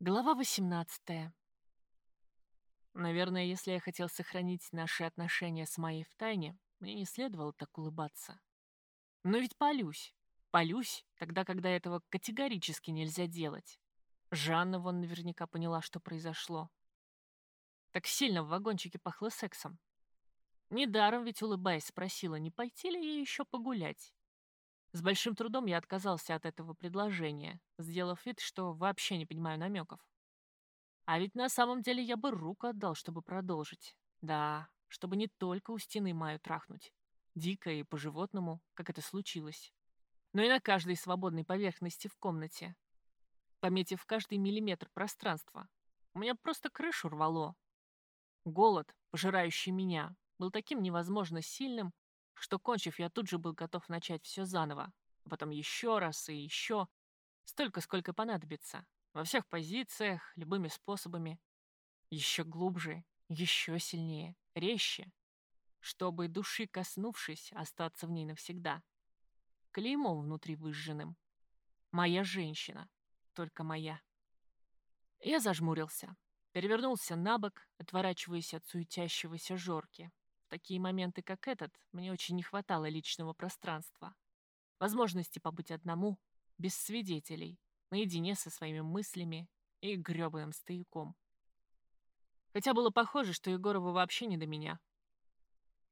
Глава 18. Наверное, если я хотел сохранить наши отношения с Майей в тайне, мне не следовало так улыбаться. Но ведь полюсь. Полюсь, тогда, когда этого категорически нельзя делать. Жанна вон наверняка поняла, что произошло. Так сильно в вагончике пахло сексом. Недаром ведь, улыбаясь, спросила, не пойти ли ей еще погулять. С большим трудом я отказался от этого предложения, сделав вид, что вообще не понимаю намеков. А ведь на самом деле я бы руку отдал, чтобы продолжить. Да, чтобы не только у стены Маю трахнуть. Дико и по-животному, как это случилось. Но и на каждой свободной поверхности в комнате. Пометив каждый миллиметр пространства. У меня просто крышу рвало. Голод, пожирающий меня, был таким невозможно сильным, что, кончив, я тут же был готов начать все заново, а потом еще раз и еще, столько, сколько понадобится, во всех позициях, любыми способами, еще глубже, еще сильнее, резче, чтобы, души коснувшись, остаться в ней навсегда. Клеймом внутри выжженным. Моя женщина, только моя. Я зажмурился, перевернулся на бок, отворачиваясь от суетящегося Жорки, такие моменты, как этот, мне очень не хватало личного пространства. Возможности побыть одному, без свидетелей, наедине со своими мыслями и грёбаным стояком. Хотя было похоже, что Егорову вообще не до меня.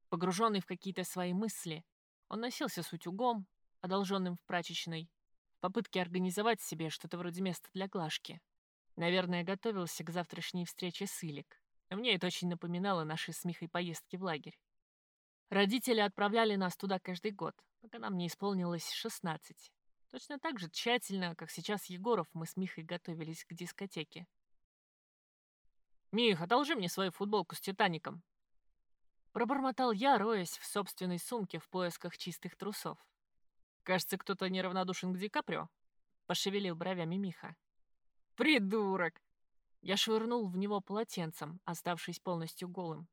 Погруженный в какие-то свои мысли, он носился с утюгом, одолженным в прачечной, в попытке организовать себе что-то вроде места для глажки. Наверное, готовился к завтрашней встрече с Илик. Мне это очень напоминало наши с Михой поездки в лагерь. Родители отправляли нас туда каждый год, пока нам не исполнилось 16. Точно так же тщательно, как сейчас Егоров, мы с Михой готовились к дискотеке. «Мих, одолжи мне свою футболку с Титаником!» Пробормотал я, роясь в собственной сумке в поисках чистых трусов. «Кажется, кто-то неравнодушен к Ди Каприо», — пошевелил бровями Миха. «Придурок!» Я швырнул в него полотенцем, оставшись полностью голым.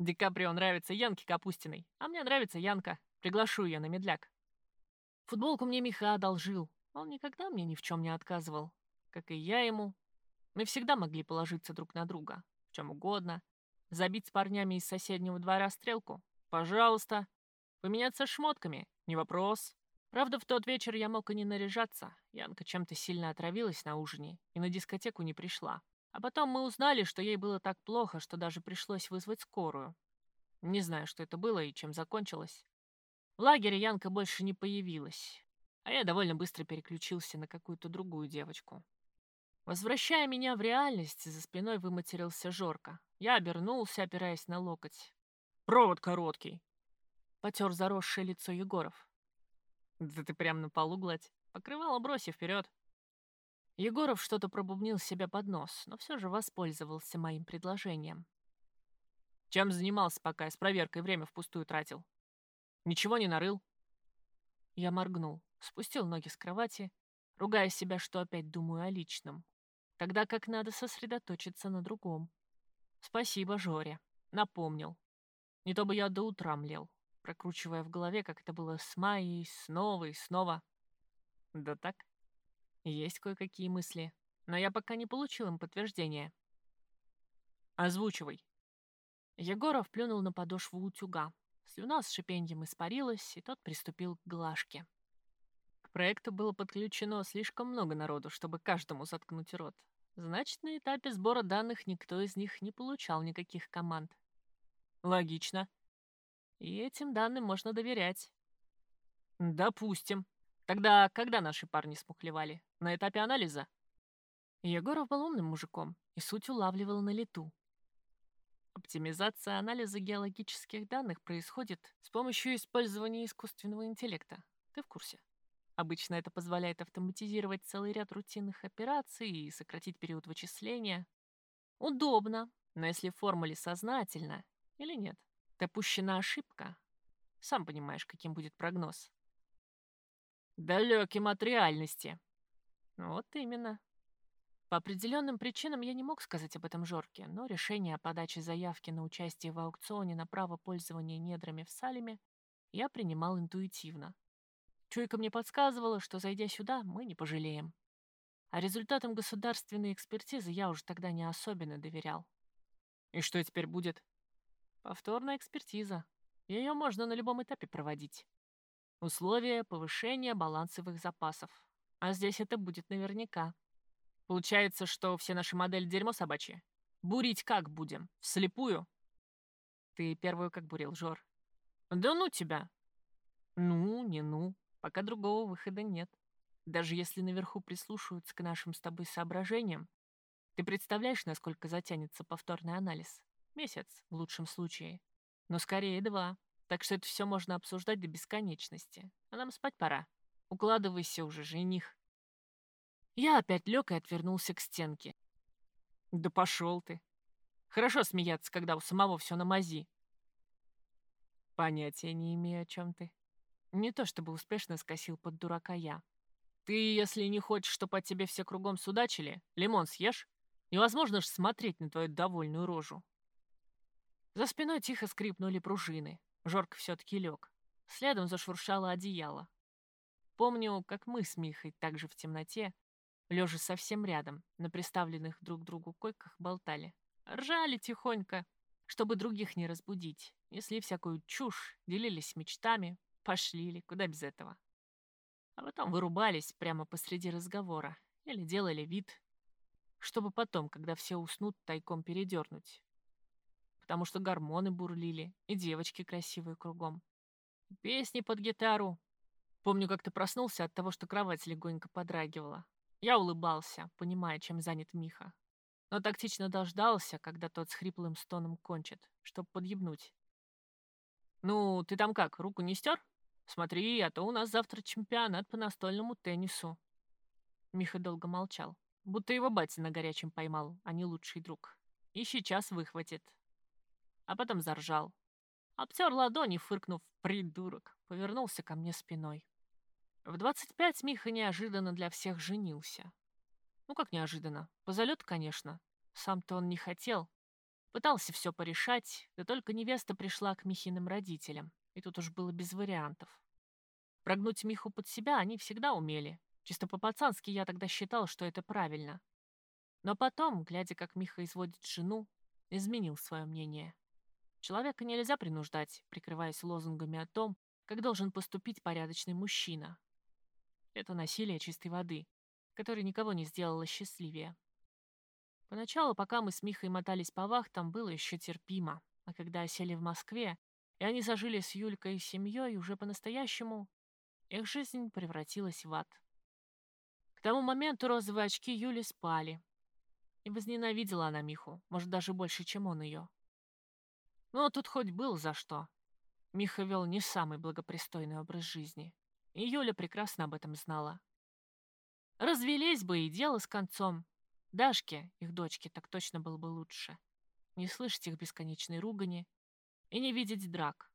Ди Каприо нравится Янке Капустиной, а мне нравится Янка. Приглашу ее на медляк. Футболку мне Миха одолжил. Он никогда мне ни в чем не отказывал. Как и я ему. Мы всегда могли положиться друг на друга. В чем угодно. Забить с парнями из соседнего двора стрелку? Пожалуйста. Поменяться шмотками? Не вопрос. Правда, в тот вечер я мог и не наряжаться. Янка чем-то сильно отравилась на ужине и на дискотеку не пришла. А потом мы узнали, что ей было так плохо, что даже пришлось вызвать скорую. Не знаю, что это было и чем закончилось. В лагере Янка больше не появилась, а я довольно быстро переключился на какую-то другую девочку. Возвращая меня в реальность, за спиной выматерился Жорка. Я обернулся, опираясь на локоть. «Провод короткий!» Потер заросшее лицо Егоров. «Да ты прям на полу гладь. Покрывало бросив вперед!» Егоров что-то пробубнил себе под нос, но все же воспользовался моим предложением. Чем занимался, пока я с проверкой время впустую тратил? Ничего не нарыл? Я моргнул, спустил ноги с кровати, ругая себя, что опять думаю о личном. Тогда как надо сосредоточиться на другом. Спасибо, Жоре. Напомнил. Не то бы я до утра млел, прокручивая в голове, как это было с Майей, снова и снова. Да так. Есть кое-какие мысли, но я пока не получил им подтверждения. Озвучивай. Егоров плюнул на подошву утюга. Слюна с шипеньем испарилась, и тот приступил к глажке. К проекту было подключено слишком много народу, чтобы каждому заткнуть рот. Значит, на этапе сбора данных никто из них не получал никаких команд. Логично. И этим данным можно доверять. Допустим. Тогда когда наши парни смухлевали? На этапе анализа? Егоров был умным мужиком и суть улавливал на лету. Оптимизация анализа геологических данных происходит с помощью использования искусственного интеллекта. Ты в курсе? Обычно это позволяет автоматизировать целый ряд рутинных операций и сократить период вычисления. Удобно, но если в формуле сознательно или нет, допущена ошибка, сам понимаешь, каким будет прогноз далеким от реальности. Вот именно. По определенным причинам я не мог сказать об этом Жорке, но решение о подаче заявки на участие в аукционе на право пользования недрами в Салеме я принимал интуитивно. Чуйка мне подсказывала, что, зайдя сюда, мы не пожалеем. А результатам государственной экспертизы я уже тогда не особенно доверял. И что теперь будет? Повторная экспертиза. Ее можно на любом этапе проводить. Условия повышения балансовых запасов. А здесь это будет наверняка. Получается, что все наши модели дерьмо собачье? Бурить как будем? Вслепую? Ты первую как бурил, Жор. Да ну тебя. Ну, не ну. Пока другого выхода нет. Даже если наверху прислушиваются к нашим с тобой соображениям, ты представляешь, насколько затянется повторный анализ? Месяц, в лучшем случае. Но скорее два. Так что это все можно обсуждать до бесконечности. А нам спать пора. Укладывайся уже, жених. Я опять лег и отвернулся к стенке. Да пошел ты. Хорошо смеяться, когда у самого все на мази. Понятия не имею, о чем ты. Не то чтобы успешно скосил под дурака я. Ты, если не хочешь, чтобы от тебе все кругом судачили, лимон съешь. Невозможно ж смотреть на твою довольную рожу. За спиной тихо скрипнули пружины. Жорк все-таки лег. Следом зашуршало одеяло. Помню, как мы с Михой также в темноте, лежа совсем рядом, на приставленных друг к другу койках болтали. Ржали тихонько, чтобы других не разбудить. Несли всякую чушь, делились мечтами, пошли куда без этого. А потом вырубались прямо посреди разговора или делали вид, чтобы потом, когда все уснут, тайком передернуть. Потому что гормоны бурлили, и девочки красивые кругом. Песни под гитару. Помню, как ты проснулся от того, что кровать легонько подрагивала. Я улыбался, понимая, чем занят Миха. Но тактично дождался, когда тот с хриплым стоном кончит, чтоб подъебнуть. «Ну, ты там как, руку не стер? Смотри, а то у нас завтра чемпионат по настольному теннису». Миха долго молчал, будто его батя на горячем поймал, а не лучший друг. И сейчас выхватит. А потом заржал. Обтер ладони, фыркнув «придурок», повернулся ко мне спиной. В 25 Миха неожиданно для всех женился. Ну как неожиданно? По залету, конечно. Сам-то он не хотел. Пытался все порешать, да только невеста пришла к Михиным родителям, и тут уж было без вариантов. Прогнуть Миху под себя они всегда умели. Чисто по-пацански я тогда считал, что это правильно. Но потом, глядя, как Миха изводит жену, изменил свое мнение. Человека нельзя принуждать, прикрываясь лозунгами о том, как должен поступить порядочный мужчина. Это насилие чистой воды, которое никого не сделало счастливее. Поначалу, пока мы с Михой мотались по вахтам, было еще терпимо, а когда осели в Москве, и они зажили с Юлькой и семьей уже по-настоящему, их жизнь превратилась в ад. К тому моменту розовые очки Юли спали, и возненавидела она Миху, может, даже больше, чем он ее. Но тут хоть был за что. Миха вел не самый благопристойный образ жизни, и Юля прекрасно об этом знала. Развелись бы и дело с концом, Дашке, их дочке, так точно было бы лучше. Не слышать их бесконечной ругани и не видеть драк.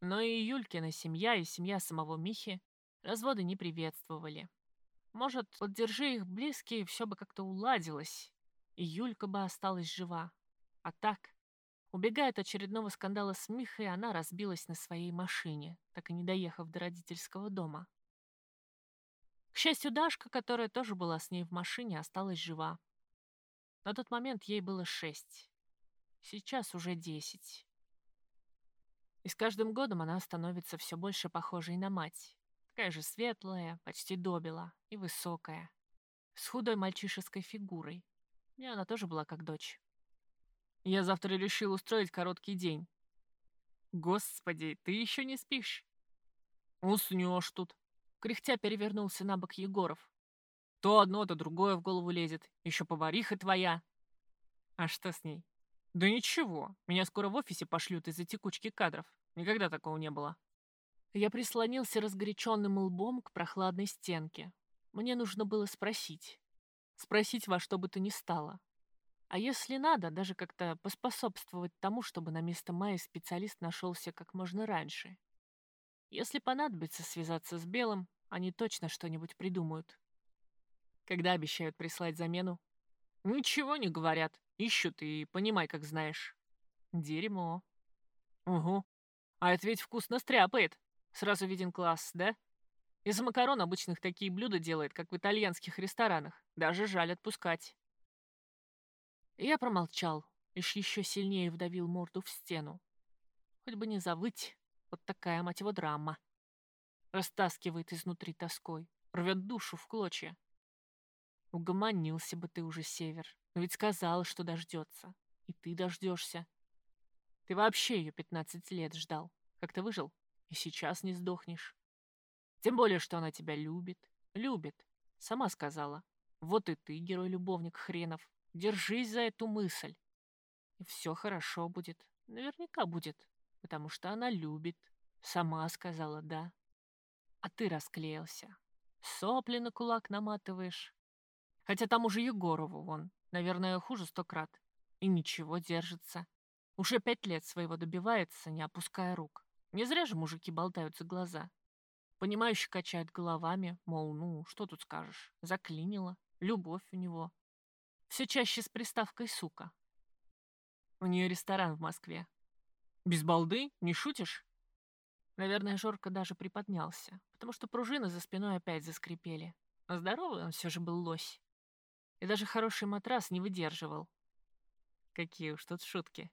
Но и Юлькина семья, и семья самого Михи разводы не приветствовали. Может, поддержи их близкие, все бы как-то уладилось, и Юлька бы осталась жива. А так, убегая от очередного скандала с Михой, она разбилась на своей машине, так и не доехав до родительского дома. К счастью, Дашка, которая тоже была с ней в машине, осталась жива. На тот момент ей было шесть. Сейчас уже десять. И с каждым годом она становится все больше похожей на мать. Такая же светлая, почти добила и высокая. С худой мальчишеской фигурой. И она тоже была как дочь. Я завтра решил устроить короткий день. Господи, ты еще не спишь? Уснешь тут. Кряхтя перевернулся на бок Егоров. То одно, то другое в голову лезет. Еще повариха твоя. А что с ней? Да ничего. Меня скоро в офисе пошлют из-за текучки кадров. Никогда такого не было. Я прислонился разгоряченным лбом к прохладной стенке. Мне нужно было спросить. Спросить во что бы то ни стало. А если надо, даже как-то поспособствовать тому, чтобы на место Майи специалист нашелся как можно раньше. Если понадобится связаться с Белым, они точно что-нибудь придумают. Когда обещают прислать замену? Ничего не говорят. Ищут и понимай, как знаешь. Дерьмо. Угу. А это ведь вкусно стряпает. Сразу виден класс, да? Из макарон обычных такие блюда делает, как в итальянских ресторанах. Даже жаль отпускать. Я промолчал, лишь еще сильнее вдавил морду в стену. Хоть бы не завыть, вот такая, мать его, драма. Растаскивает изнутри тоской, рвет душу в клочья. Угомонился бы ты уже, Север, но ведь сказал, что дождется. И ты дождешься. Ты вообще ее 15 лет ждал. Как ты выжил? И сейчас не сдохнешь. Тем более, что она тебя любит. Любит. Сама сказала. Вот и ты, герой-любовник хренов. Держись за эту мысль. И все хорошо будет. Наверняка будет. Потому что она любит. Сама сказала «да». А ты расклеился. Сопли на кулак наматываешь. Хотя там уже Егорову вон. Наверное, хуже сто крат. И ничего, держится. Уже пять лет своего добивается, не опуская рук. Не зря же мужики болтаются глаза. Понимающе качает головами, мол, ну, что тут скажешь, заклинило, любовь у него. Все чаще с приставкой «сука». У нее ресторан в Москве. Без балды? Не шутишь? Наверное, Жорка даже приподнялся, потому что пружины за спиной опять заскрипели. А здоровый он все же был лось. И даже хороший матрас не выдерживал. Какие уж тут шутки.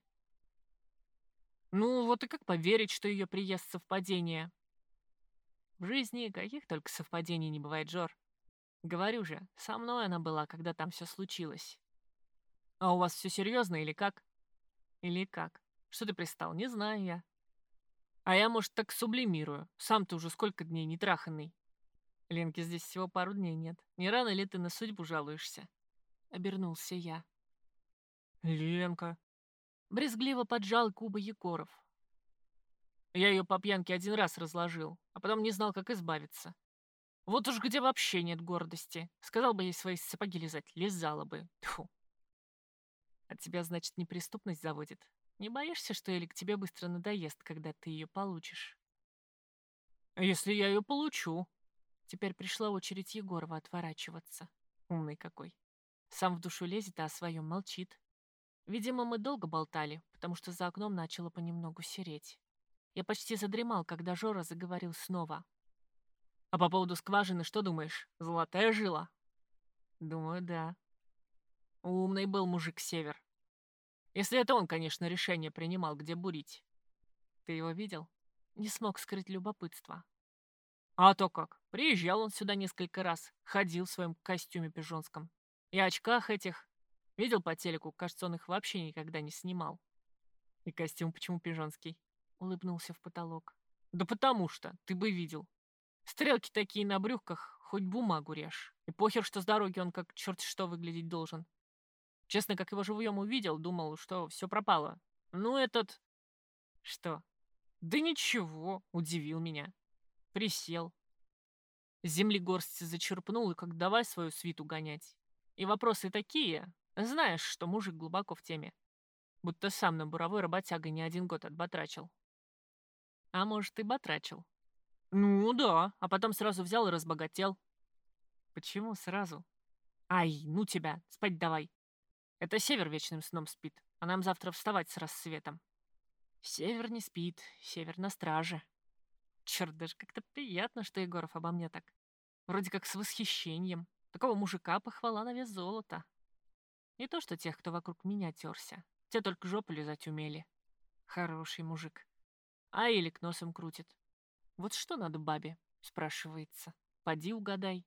Ну, вот и как поверить, что ее приезд совпадение? В жизни каких только совпадений не бывает, Жор. Говорю же, со мной она была, когда там все случилось. А у вас все серьезно или как? Или как? Что ты пристал? Не знаю я. А я, может, так сублимирую. Сам-то уже сколько дней не траханный. Ленки здесь всего пару дней нет. Не рано ли ты на судьбу жалуешься? Обернулся я. Ленка. Брезгливо поджал губы Егоров. Я ее по пьянке один раз разложил, а потом не знал, как избавиться. Вот уж где вообще нет гордости. Сказал бы ей свои сапоги лизать, лизала бы. Тьфу. От тебя, значит, неприступность заводит. Не боишься, что Элик тебе быстро надоест, когда ты ее получишь? Если я ее получу. Теперь пришла очередь Егорова отворачиваться. Умный какой. Сам в душу лезет, а о своем молчит. Видимо, мы долго болтали, потому что за окном начало понемногу сереть. Я почти задремал, когда Жора заговорил снова. «А по поводу скважины что думаешь? Золотая жила?» «Думаю, да». Умный был мужик Север. Если это он, конечно, решение принимал, где бурить. Ты его видел? Не смог скрыть любопытство. А то как. Приезжал он сюда несколько раз. Ходил в своем костюме пижонском. И очках этих. Видел по телеку, кажется, он их вообще никогда не снимал. И костюм почему пижонский? улыбнулся в потолок. Да потому что, ты бы видел. Стрелки такие на брюках, хоть бумагу режь. И похер, что с дороги он как черт что выглядеть должен. Честно, как его живьем увидел, думал, что все пропало. Ну, этот... Что? Да ничего, удивил меня. Присел. Земли горсть зачерпнул и как давай свою свиту гонять. И вопросы такие. Знаешь, что мужик глубоко в теме. Будто сам на буровой работяга не один год отбатрачил. А может, и батрачил? Ну да, а потом сразу взял и разбогател. Почему сразу? Ай, ну тебя, спать давай. Это Север вечным сном спит, а нам завтра вставать с рассветом. Север не спит, Север на страже. Черт, даже как-то приятно, что Егоров обо мне так. Вроде как с восхищением. Такого мужика похвала на вес золота. Не то, что тех, кто вокруг меня терся. Те только жопу лизать умели. Хороший мужик. А Элик носом крутит. Вот что надо бабе, спрашивается. Поди угадай.